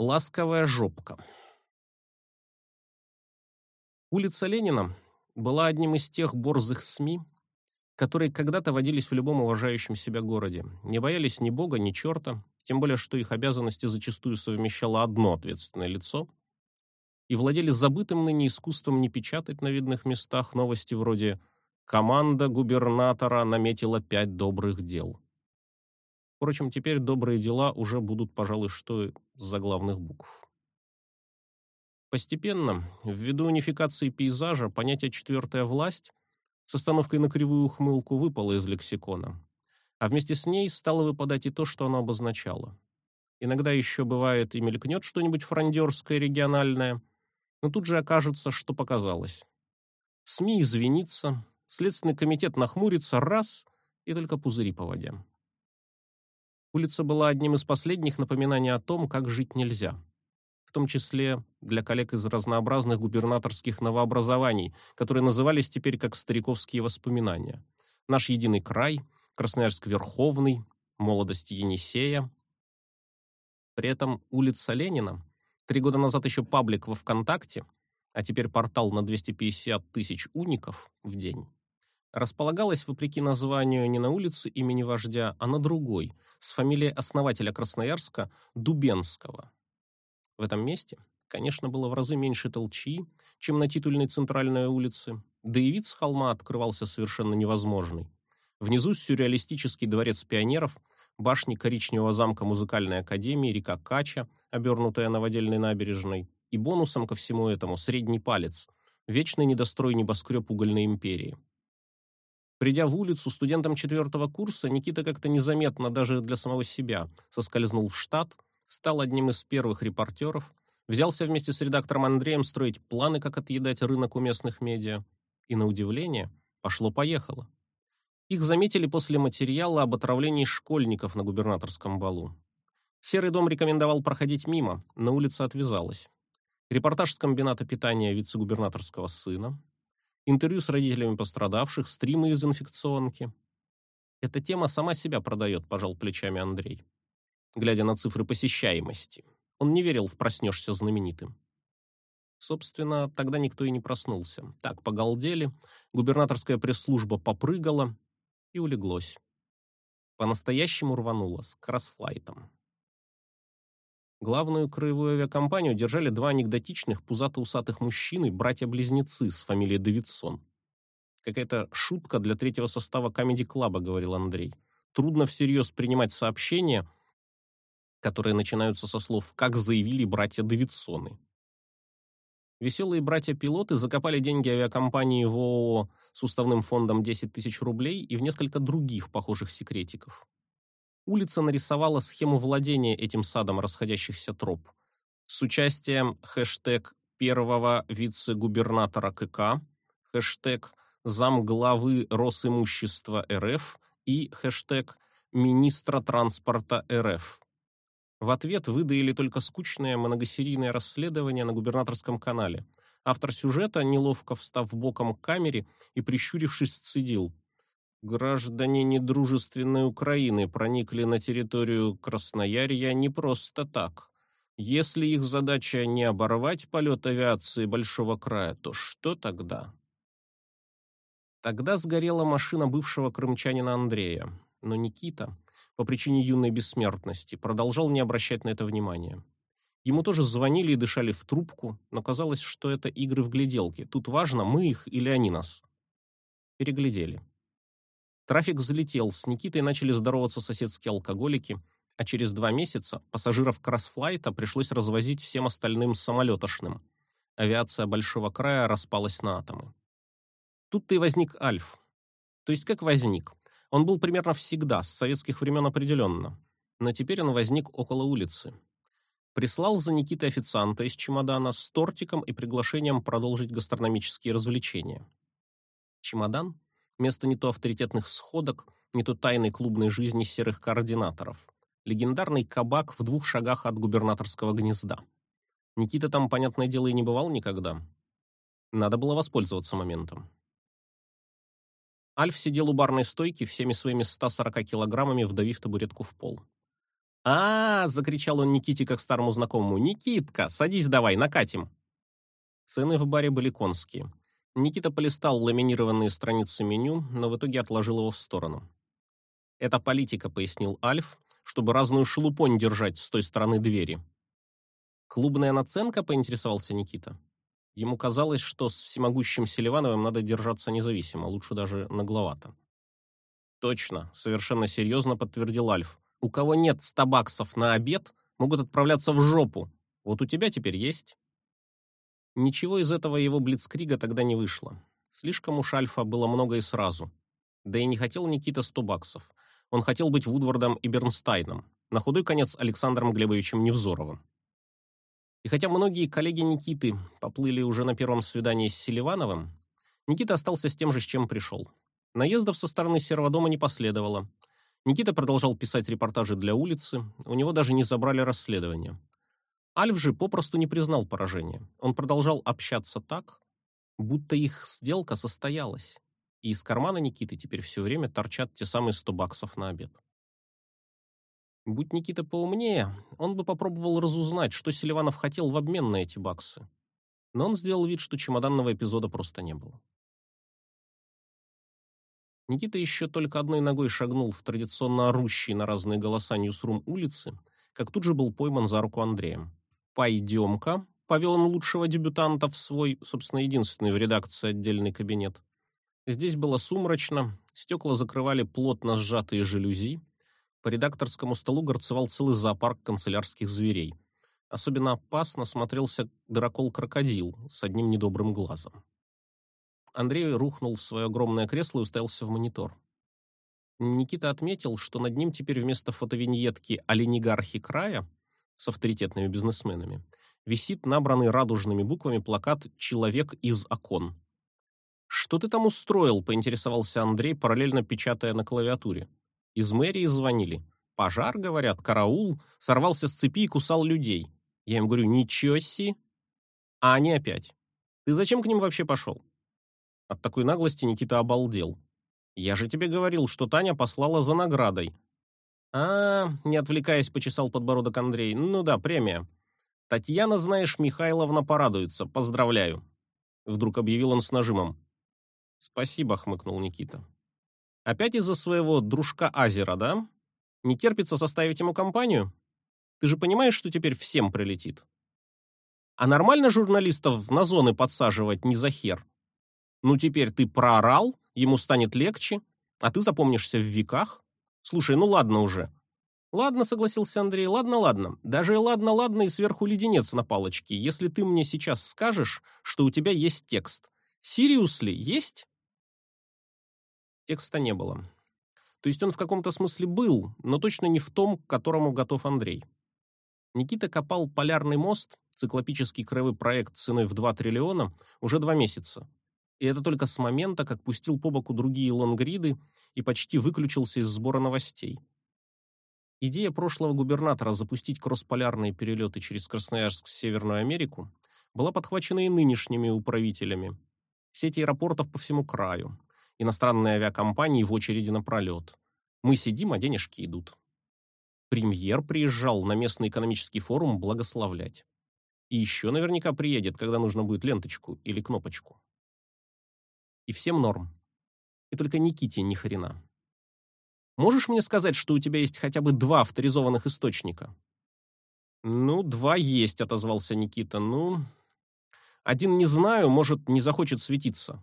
Ласковая жопка. Улица Ленина была одним из тех борзых СМИ, которые когда-то водились в любом уважающем себя городе, не боялись ни бога, ни черта, тем более что их обязанности зачастую совмещало одно ответственное лицо, и владели забытым ныне искусством не печатать на видных местах новости вроде «Команда губернатора наметила пять добрых дел». Впрочем, теперь добрые дела уже будут, пожалуй, что с заглавных букв. Постепенно, ввиду унификации пейзажа, понятие «четвертая власть» с остановкой на кривую ухмылку выпало из лексикона, а вместе с ней стало выпадать и то, что оно обозначало. Иногда еще бывает и мелькнет что-нибудь фрондерское региональное, но тут же окажется, что показалось. СМИ извинится, Следственный комитет нахмурится раз и только пузыри по воде. Улица была одним из последних напоминаний о том, как жить нельзя. В том числе для коллег из разнообразных губернаторских новообразований, которые назывались теперь как стариковские воспоминания. Наш единый край, Красноярск Верховный, молодость Енисея. При этом улица Ленина, три года назад еще паблик во ВКонтакте, а теперь портал на 250 тысяч уников в день, располагалась, вопреки названию, не на улице имени вождя, а на другой, с фамилией основателя Красноярска Дубенского. В этом месте, конечно, было в разы меньше толчи, чем на титульной центральной улице, да и вид с холма открывался совершенно невозможный. Внизу сюрреалистический дворец пионеров, башни коричневого замка музыкальной академии, река Кача, обернутая новодельной набережной, и бонусом ко всему этому средний палец, вечный недострой небоскреб угольной империи. Придя в улицу студентом четвертого курса, Никита как-то незаметно даже для самого себя соскользнул в штат, стал одним из первых репортеров, взялся вместе с редактором Андреем строить планы, как отъедать рынок у местных медиа. И, на удивление, пошло-поехало. Их заметили после материала об отравлении школьников на губернаторском балу. Серый дом рекомендовал проходить мимо, на улице отвязалась. Репортаж с комбината питания вице-губернаторского сына, интервью с родителями пострадавших, стримы из инфекционки. Эта тема сама себя продает, пожал плечами Андрей, глядя на цифры посещаемости. Он не верил в проснешься знаменитым. Собственно, тогда никто и не проснулся. Так, погалдели, губернаторская пресс-служба попрыгала и улеглось. По-настоящему рвануло, с кроссфлайтом. Главную краевую авиакомпанию держали два анекдотичных пузато-усатых мужчины, братья-близнецы с фамилией Давидсон. Какая-то шутка для третьего состава комеди-клаба, говорил Андрей. Трудно всерьез принимать сообщения, которые начинаются со слов «как заявили братья Давидсоны». Веселые братья-пилоты закопали деньги авиакомпании в ООО с уставным фондом 10 тысяч рублей и в несколько других похожих секретиков улица нарисовала схему владения этим садом расходящихся троп с участием хэштег первого вице-губернатора КК, хэштег замглавы Росимущества РФ и хэштег министра транспорта РФ. В ответ выдаили только скучное многосерийное расследование на губернаторском канале. Автор сюжета, неловко встав боком к камере и прищурившись, цедил – Граждане недружественной Украины проникли на территорию Красноярья не просто так. Если их задача не оборвать полет авиации Большого края, то что тогда? Тогда сгорела машина бывшего крымчанина Андрея, но Никита, по причине юной бессмертности, продолжал не обращать на это внимания. Ему тоже звонили и дышали в трубку, но казалось, что это игры в гляделки. Тут важно, мы их или они нас. Переглядели. Трафик взлетел, с Никитой начали здороваться соседские алкоголики, а через два месяца пассажиров Красфлайта пришлось развозить всем остальным самолетошным. Авиация Большого края распалась на атомы. Тут-то и возник Альф. То есть как возник? Он был примерно всегда, с советских времен определенно. Но теперь он возник около улицы. Прислал за Никитой официанта из чемодана с тортиком и приглашением продолжить гастрономические развлечения. Чемодан Место не то авторитетных сходок, не то тайной клубной жизни серых координаторов. Легендарный кабак в двух шагах от губернаторского гнезда. Никита там, понятное дело, и не бывал никогда. Надо было воспользоваться моментом. Альф сидел у барной стойки всеми своими 140 килограммами, вдавив табуретку в пол. а, -а, -а закричал он Никите как старому знакомому. «Никитка, садись давай, накатим!» Цены в баре были конские. Никита полистал ламинированные страницы меню, но в итоге отложил его в сторону. «Это политика», — пояснил Альф, чтобы разную шелупонь держать с той стороны двери. «Клубная наценка?» — поинтересовался Никита. Ему казалось, что с всемогущим Селивановым надо держаться независимо, лучше даже нагловато. «Точно», — совершенно серьезно подтвердил Альф. «У кого нет ста баксов на обед, могут отправляться в жопу. Вот у тебя теперь есть». Ничего из этого его блицкрига тогда не вышло. Слишком уж Альфа было много и сразу. Да и не хотел Никита сто баксов. Он хотел быть Вудвардом и Бернстайном, на худой конец Александром Глебовичем Невзоровым. И хотя многие коллеги Никиты поплыли уже на первом свидании с Селивановым, Никита остался с тем же, с чем пришел. Наездов со стороны Серого дома не последовало. Никита продолжал писать репортажи для улицы, у него даже не забрали расследование. Альф же попросту не признал поражения. Он продолжал общаться так, будто их сделка состоялась и из кармана Никиты теперь все время торчат те самые 100 баксов на обед. Будь Никита поумнее, он бы попробовал разузнать, что Селиванов хотел в обмен на эти баксы. Но он сделал вид, что чемоданного эпизода просто не было. Никита еще только одной ногой шагнул в традиционно орущий на разные голоса Ньюсрум улицы, как тут же был пойман за руку Андреем. «Пойдем-ка», — повел он лучшего дебютанта в свой, собственно, единственный в редакции отдельный кабинет. Здесь было сумрачно, стекла закрывали плотно сжатые жалюзи. По редакторскому столу горцевал целый зоопарк канцелярских зверей. Особенно опасно смотрелся дракол-крокодил с одним недобрым глазом. Андрей рухнул в свое огромное кресло и уставился в монитор. Никита отметил, что над ним теперь вместо фотовиньетки «Оленигархи края» с авторитетными бизнесменами висит набранный радужными буквами плакат «Человек из окон». «Что ты там устроил?» — поинтересовался Андрей, параллельно печатая на клавиатуре. «Из мэрии звонили. Пожар, говорят, караул, сорвался с цепи и кусал людей. Я им говорю, ничего си. А они опять. Ты зачем к ним вообще пошел?» От такой наглости Никита обалдел. «Я же тебе говорил, что Таня послала за наградой». «А, не отвлекаясь, почесал подбородок Андрей. Ну да, премия. Татьяна, знаешь, Михайловна порадуется. Поздравляю». Вдруг объявил он с нажимом. «Спасибо», — хмыкнул Никита. «Опять из-за своего дружка Азера, да? Не терпится составить ему компанию? Ты же понимаешь, что теперь всем прилетит? А нормально журналистов на зоны подсаживать не за хер? Ну теперь ты проорал, ему станет легче, а ты запомнишься в веках? Слушай, ну ладно уже». «Ладно», — согласился Андрей, — «ладно, ладно. Даже ладно, ладно и сверху леденец на палочке, если ты мне сейчас скажешь, что у тебя есть текст. Сириусли есть?» Текста не было. То есть он в каком-то смысле был, но точно не в том, к которому готов Андрей. Никита копал полярный мост, циклопический краевой проект ценой в 2 триллиона, уже два месяца. И это только с момента, как пустил по боку другие лонгриды и почти выключился из сбора новостей. Идея прошлого губернатора запустить кроссполярные перелеты через Красноярск в Северную Америку была подхвачена и нынешними управителями, Сети аэропортов по всему краю. Иностранные авиакомпании в очереди на пролет. Мы сидим, а денежки идут. Премьер приезжал на местный экономический форум благословлять. И еще наверняка приедет, когда нужно будет ленточку или кнопочку. И всем норм. И только Никите ни хрена. Можешь мне сказать, что у тебя есть хотя бы два авторизованных источника? Ну, два есть, отозвался Никита. Ну, один не знаю, может, не захочет светиться.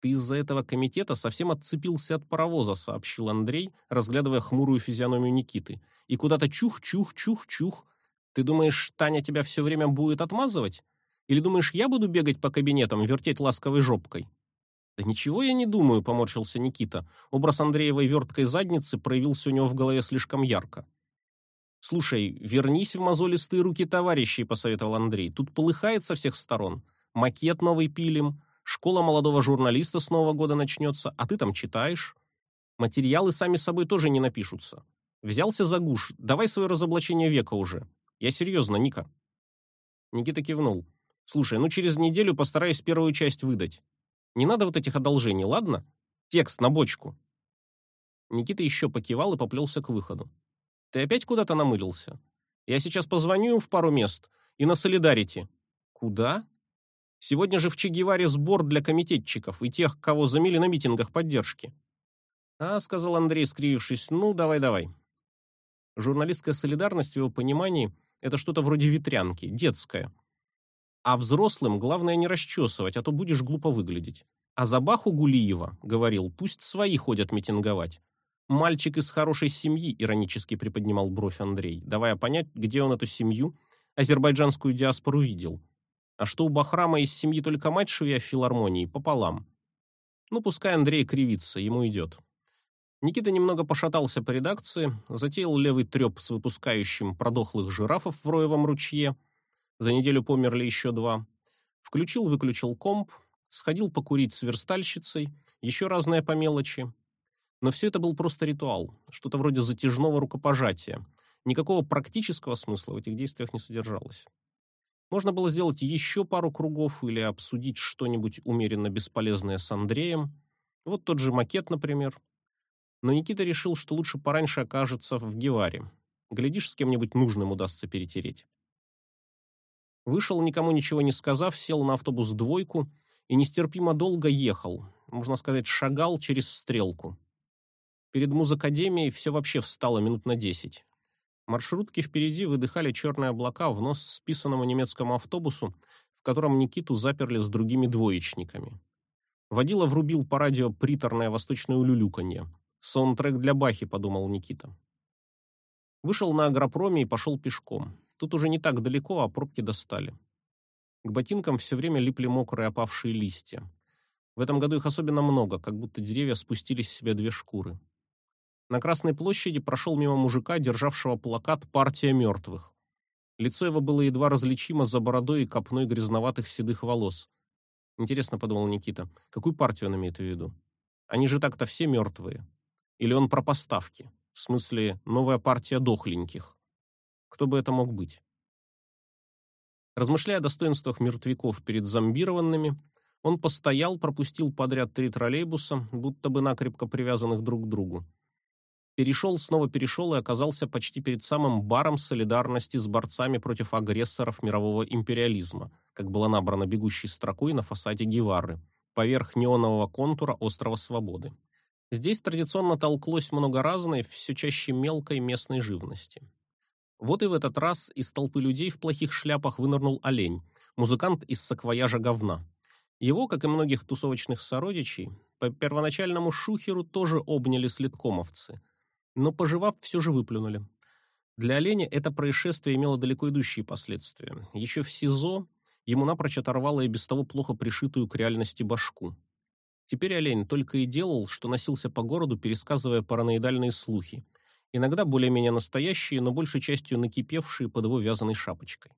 Ты из-за этого комитета совсем отцепился от паровоза, сообщил Андрей, разглядывая хмурую физиономию Никиты. И куда-то чух-чух-чух-чух. Ты думаешь, Таня тебя все время будет отмазывать? Или думаешь, я буду бегать по кабинетам, вертеть ласковой жопкой? Да ничего я не думаю, поморщился Никита. Образ Андреевой верткой задницы проявился у него в голове слишком ярко. «Слушай, вернись в мозолистые руки товарищей», — посоветовал Андрей. «Тут полыхает со всех сторон. Макет новый пилим, школа молодого журналиста с Нового года начнется, а ты там читаешь. Материалы сами собой тоже не напишутся. Взялся за гуш, давай свое разоблачение века уже. Я серьезно, Ника». Никита кивнул. «Слушай, ну через неделю постараюсь первую часть выдать. Не надо вот этих одолжений, ладно? Текст на бочку». Никита еще покивал и поплелся к выходу. Ты опять куда-то намылился? Я сейчас позвоню в пару мест и на Солидарити. Куда? Сегодня же в Че сбор для комитетчиков и тех, кого замели на митингах поддержки. А, сказал Андрей, скривившись, ну, давай-давай. Журналистская солидарность в его понимании – это что-то вроде ветрянки, детская. А взрослым главное не расчесывать, а то будешь глупо выглядеть. А за Баху Гулиева говорил, пусть свои ходят митинговать. Мальчик из хорошей семьи, иронически приподнимал бровь Андрей, давая понять, где он эту семью, азербайджанскую диаспору видел. А что у Бахрама из семьи только мать швея филармонии, пополам. Ну, пускай Андрей кривится, ему идет. Никита немного пошатался по редакции, затеял левый треп с выпускающим продохлых жирафов в Роевом ручье. За неделю померли еще два. Включил-выключил комп, сходил покурить с верстальщицей, еще разное по мелочи. Но все это был просто ритуал, что-то вроде затяжного рукопожатия. Никакого практического смысла в этих действиях не содержалось. Можно было сделать еще пару кругов или обсудить что-нибудь умеренно бесполезное с Андреем. Вот тот же макет, например. Но Никита решил, что лучше пораньше окажется в Геваре. Глядишь, с кем-нибудь нужным удастся перетереть. Вышел, никому ничего не сказав, сел на автобус двойку и нестерпимо долго ехал, можно сказать, шагал через стрелку. Перед музакадемией все вообще встало минут на десять. Маршрутки впереди выдыхали черные облака в нос списанному немецкому автобусу, в котором Никиту заперли с другими двоечниками. Водила врубил по радио приторное восточное улюлюканье. Саундтрек для Бахи, подумал Никита. Вышел на агропроме и пошел пешком. Тут уже не так далеко, а пробки достали. К ботинкам все время липли мокрые опавшие листья. В этом году их особенно много, как будто деревья спустили с себя две шкуры. На Красной площади прошел мимо мужика, державшего плакат «Партия мертвых». Лицо его было едва различимо за бородой и копной грязноватых седых волос. Интересно, подумал Никита, какую партию он имеет в виду? Они же так-то все мертвые. Или он про поставки? В смысле, новая партия дохленьких. Кто бы это мог быть? Размышляя о достоинствах мертвяков перед зомбированными, он постоял, пропустил подряд три троллейбуса, будто бы накрепко привязанных друг к другу. Перешел, снова перешел и оказался почти перед самым баром солидарности с борцами против агрессоров мирового империализма, как было набрано бегущей строкой на фасаде Гевары, поверх неонового контура острова Свободы. Здесь традиционно толклось много разной, все чаще мелкой местной живности. Вот и в этот раз из толпы людей в плохих шляпах вынырнул олень, музыкант из саквояжа говна. Его, как и многих тусовочных сородичей, по первоначальному шухеру тоже обняли слиткомовцы, но, пожевав, все же выплюнули. Для оленя это происшествие имело далеко идущие последствия. Еще в СИЗО ему напрочь оторвало и без того плохо пришитую к реальности башку. Теперь олень только и делал, что носился по городу, пересказывая параноидальные слухи, иногда более-менее настоящие, но большей частью накипевшие под его вязаной шапочкой.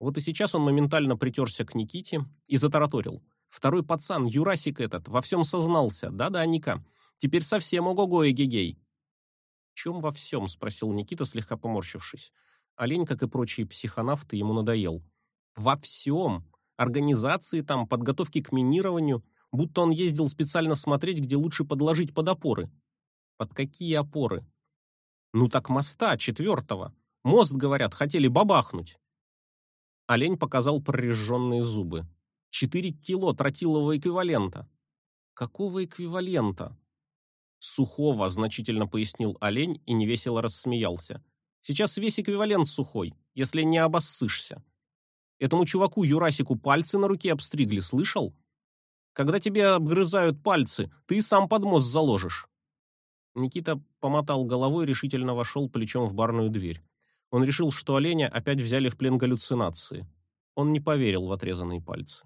Вот и сейчас он моментально притерся к Никите и затараторил. Второй пацан, Юрасик этот, во всем сознался. Да-да, Ника, теперь совсем ого-го и гегей. «В чем во всем?» — спросил Никита, слегка поморщившись. Олень, как и прочие психонавты, ему надоел. «Во всем! Организации там, подготовки к минированию, будто он ездил специально смотреть, где лучше подложить под опоры». «Под какие опоры?» Ну так моста, четвертого. Мост, говорят, хотели бабахнуть. Олень показал прорежженные зубы. Четыре кило тротилового эквивалента. Какого эквивалента? Сухого, значительно пояснил олень и невесело рассмеялся. Сейчас весь эквивалент сухой, если не обоссышься. Этому чуваку Юрасику пальцы на руке обстригли, слышал? Когда тебе обгрызают пальцы, ты сам под мост заложишь. Никита помотал головой решительно вошел плечом в барную дверь. Он решил, что оленя опять взяли в плен галлюцинации. Он не поверил в отрезанные пальцы.